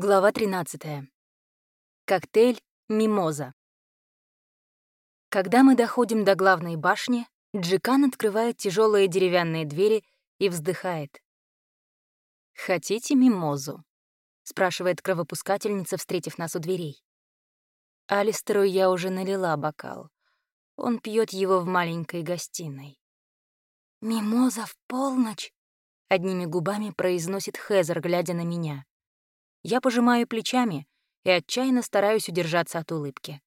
Глава 13. Коктейль «Мимоза». Когда мы доходим до главной башни, Джикан открывает тяжелые деревянные двери и вздыхает. «Хотите мимозу?» — спрашивает кровопускательница, встретив нас у дверей. Алистеру я уже налила бокал. Он пьет его в маленькой гостиной. «Мимоза в полночь?» — одними губами произносит Хезер, глядя на меня. Я пожимаю плечами и отчаянно стараюсь удержаться от улыбки.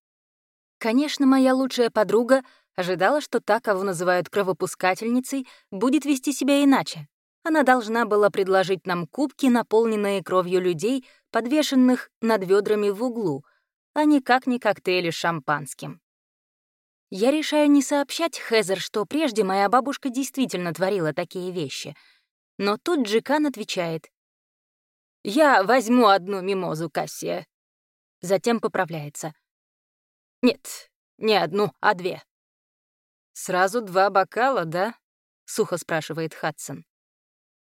Конечно, моя лучшая подруга ожидала, что та, кого называют кровопускательницей, будет вести себя иначе. Она должна была предложить нам кубки, наполненные кровью людей, подвешенных над ведрами в углу, а никак не коктейли с шампанским. Я решаю не сообщать Хезер, что прежде моя бабушка действительно творила такие вещи. Но тут Джикан отвечает. «Я возьму одну мимозу, Кассия». Затем поправляется. «Нет, не одну, а две». «Сразу два бокала, да?» — сухо спрашивает Хадсон.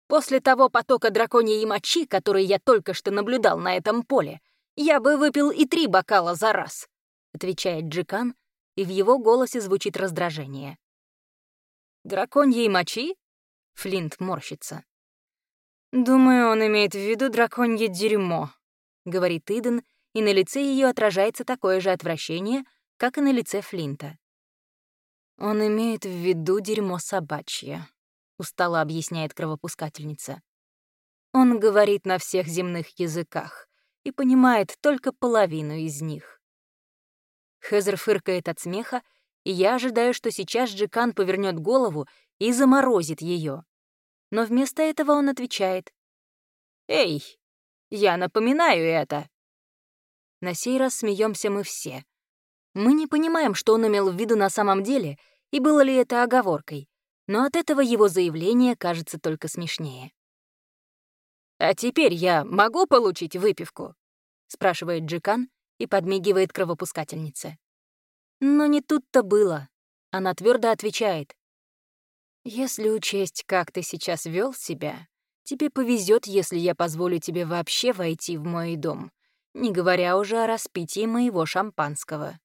«После того потока драконьей мочи, который я только что наблюдал на этом поле, я бы выпил и три бокала за раз», — отвечает Джикан, и в его голосе звучит раздражение. «Драконьей мочи?» — Флинт морщится. «Думаю, он имеет в виду драконье дерьмо», — говорит Иден, и на лице ее отражается такое же отвращение, как и на лице Флинта. «Он имеет в виду дерьмо собачье», — устало объясняет кровопускательница. «Он говорит на всех земных языках и понимает только половину из них». Хезер фыркает от смеха, и я ожидаю, что сейчас Джекан повернет голову и заморозит ее но вместо этого он отвечает. «Эй, я напоминаю это!» На сей раз смеемся мы все. Мы не понимаем, что он имел в виду на самом деле, и было ли это оговоркой, но от этого его заявление кажется только смешнее. «А теперь я могу получить выпивку?» — спрашивает Джикан и подмигивает кровопускательнице. Но не тут-то было. Она твердо отвечает. Если учесть, как ты сейчас вел себя, тебе повезет, если я позволю тебе вообще войти в мой дом, не говоря уже о распитии моего шампанского.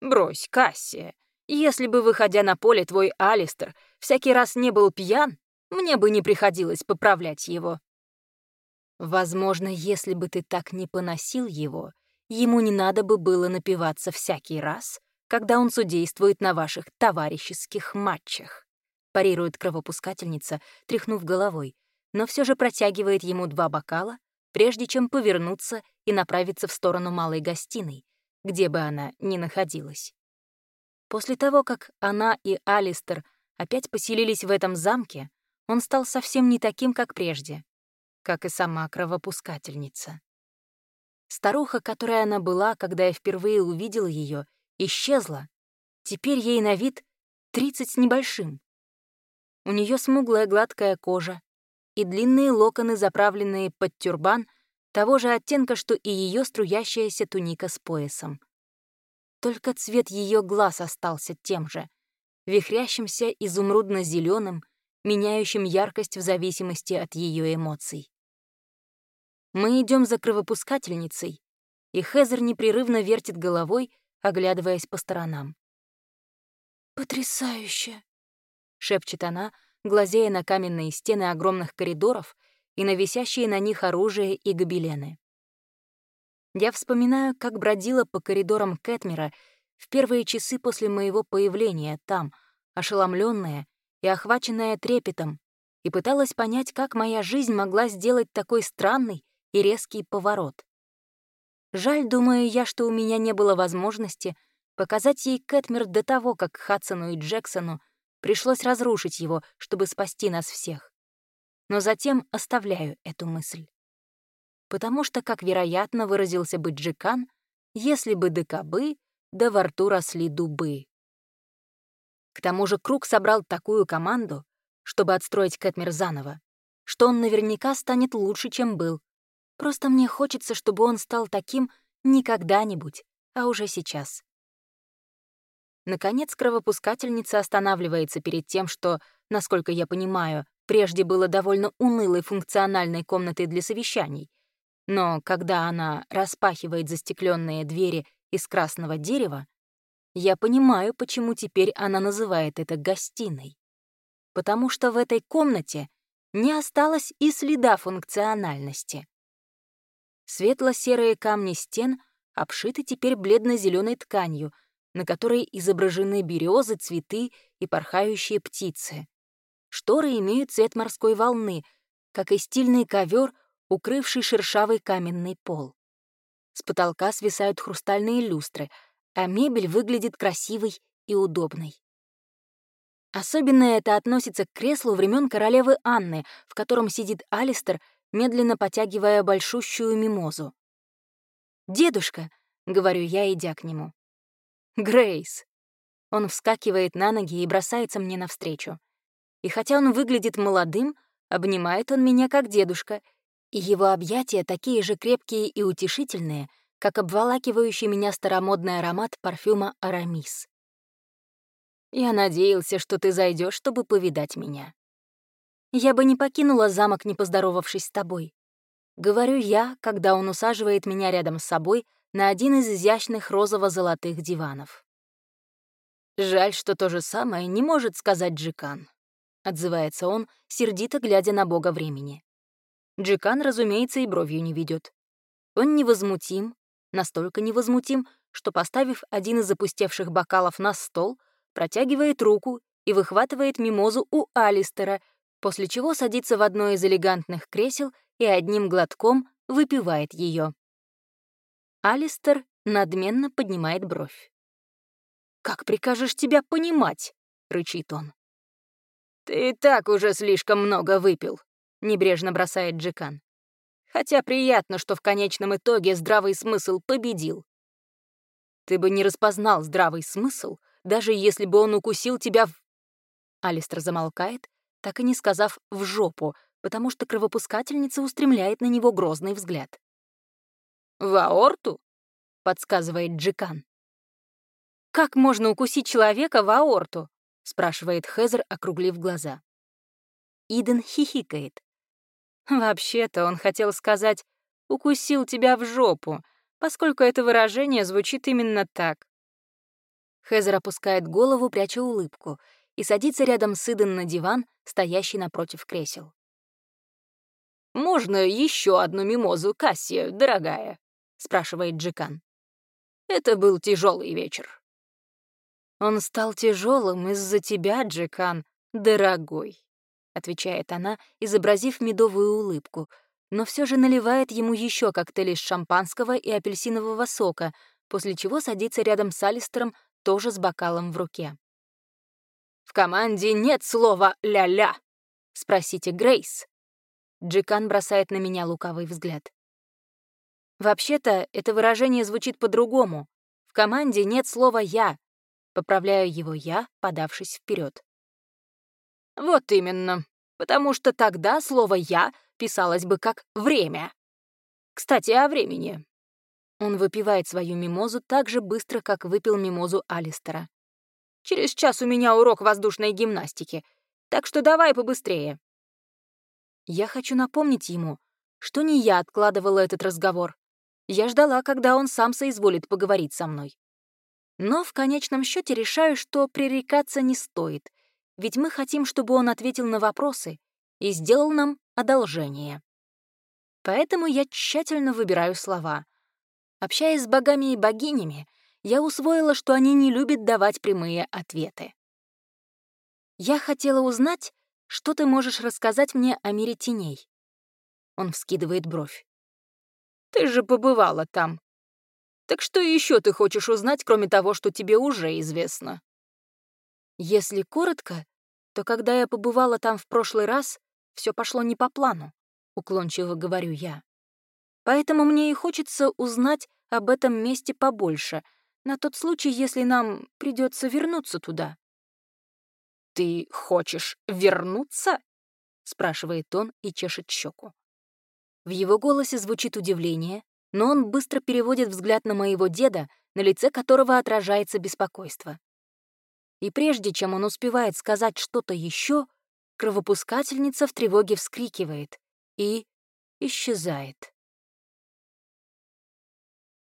Брось, Кассия, если бы, выходя на поле, твой Алистер всякий раз не был пьян, мне бы не приходилось поправлять его. Возможно, если бы ты так не поносил его, ему не надо бы было напиваться всякий раз, когда он судействует на ваших товарищеских матчах парирует кровопускательница, тряхнув головой, но все же протягивает ему два бокала, прежде чем повернуться и направиться в сторону малой гостиной, где бы она ни находилась. После того, как она и Алистер опять поселились в этом замке, он стал совсем не таким, как прежде, как и сама кровопускательница. Старуха, которая она была, когда я впервые увидела ее, исчезла. Теперь ей на вид тридцать с небольшим. У нее смуглая гладкая кожа и длинные локоны, заправленные под тюрбан, того же оттенка, что и ее струящаяся туника с поясом. Только цвет ее глаз остался тем же, вихрящимся изумрудно зеленым меняющим яркость в зависимости от ее эмоций. Мы идем за кровопускательницей, и Хезер непрерывно вертит головой, оглядываясь по сторонам. «Потрясающе!» — шепчет она, глазея на каменные стены огромных коридоров и на висящие на них оружие и гобелены. Я вспоминаю, как бродила по коридорам Кэтмера в первые часы после моего появления там, ошеломленная и охваченная трепетом, и пыталась понять, как моя жизнь могла сделать такой странный и резкий поворот. Жаль, думаю я, что у меня не было возможности показать ей Кэтмер до того, как Хадсону и Джексону Пришлось разрушить его, чтобы спасти нас всех. Но затем оставляю эту мысль. Потому что, как вероятно выразился бы Джикан, если бы декабы, да во рту росли дубы. К тому же Круг собрал такую команду, чтобы отстроить Кэтмер заново, что он наверняка станет лучше, чем был. Просто мне хочется, чтобы он стал таким не когда-нибудь, а уже сейчас. Наконец, кровопускательница останавливается перед тем, что, насколько я понимаю, прежде было довольно унылой функциональной комнатой для совещаний, Но когда она распахивает застекленные двери из красного дерева, я понимаю, почему теперь она называет это гостиной. Потому что в этой комнате не осталось и следа функциональности. Светло-серые камни стен обшиты теперь бледно-зеленой тканью, на которой изображены березы, цветы и порхающие птицы. Шторы имеют цвет морской волны, как и стильный ковер, укрывший шершавый каменный пол. С потолка свисают хрустальные люстры, а мебель выглядит красивой и удобной. Особенно это относится к креслу времен королевы Анны, в котором сидит Алистер, медленно потягивая большущую мимозу. «Дедушка», — говорю я, идя к нему. «Грейс». Он вскакивает на ноги и бросается мне навстречу. И хотя он выглядит молодым, обнимает он меня как дедушка, и его объятия такие же крепкие и утешительные, как обволакивающий меня старомодный аромат парфюма «Арамис». «Я надеялся, что ты зайдешь, чтобы повидать меня. Я бы не покинула замок, не поздоровавшись с тобой. Говорю я, когда он усаживает меня рядом с собой на один из изящных розово-золотых диванов. «Жаль, что то же самое не может сказать Джикан», — отзывается он, сердито глядя на бога времени. Джикан, разумеется, и бровью не ведет. Он невозмутим, настолько невозмутим, что, поставив один из опустевших бокалов на стол, протягивает руку и выхватывает мимозу у Алистера, после чего садится в одно из элегантных кресел и одним глотком выпивает ее. Алистер надменно поднимает бровь. «Как прикажешь тебя понимать?» — рычит он. «Ты и так уже слишком много выпил», — небрежно бросает Джекан. «Хотя приятно, что в конечном итоге здравый смысл победил. Ты бы не распознал здравый смысл, даже если бы он укусил тебя в...» Алистер замолкает, так и не сказав «в жопу», потому что кровопускательница устремляет на него грозный взгляд. «В аорту?» — подсказывает Джикан. «Как можно укусить человека в аорту?» — спрашивает Хезер, округлив глаза. Иден хихикает. Вообще-то он хотел сказать «укусил тебя в жопу», поскольку это выражение звучит именно так. Хезер опускает голову, пряча улыбку, и садится рядом с Иден на диван, стоящий напротив кресел. «Можно еще одну мимозу, Кассия, дорогая?» — спрашивает Джикан. «Это был тяжелый вечер». «Он стал тяжелым из-за тебя, Джикан, дорогой», — отвечает она, изобразив медовую улыбку, но все же наливает ему еще коктейль из шампанского и апельсинового сока, после чего садится рядом с Алистером, тоже с бокалом в руке. «В команде нет слова «ля-ля», спросите Грейс», Джикан бросает на меня лукавый взгляд. Вообще-то, это выражение звучит по-другому. В команде нет слова «я». Поправляю его я, подавшись вперед. Вот именно, потому что тогда слово «я» писалось бы как «время». Кстати, о времени. Он выпивает свою мимозу так же быстро, как выпил мимозу Алистера. Через час у меня урок воздушной гимнастики, так что давай побыстрее. Я хочу напомнить ему, что не я откладывала этот разговор. Я ждала, когда он сам соизволит поговорить со мной. Но в конечном счете решаю, что пререкаться не стоит, ведь мы хотим, чтобы он ответил на вопросы и сделал нам одолжение. Поэтому я тщательно выбираю слова. Общаясь с богами и богинями, я усвоила, что они не любят давать прямые ответы. Я хотела узнать, что ты можешь рассказать мне о мире теней?» Он вскидывает бровь. «Ты же побывала там. Так что еще ты хочешь узнать, кроме того, что тебе уже известно?» Если коротко, то когда я побывала там в прошлый раз, все пошло не по плану, уклончиво говорю я. Поэтому мне и хочется узнать об этом месте побольше, на тот случай, если нам придется вернуться туда. «Ты хочешь вернуться?» — спрашивает он и чешет щеку. В его голосе звучит удивление, но он быстро переводит взгляд на моего деда, на лице которого отражается беспокойство. И прежде чем он успевает сказать что-то еще, кровопускательница в тревоге вскрикивает и исчезает.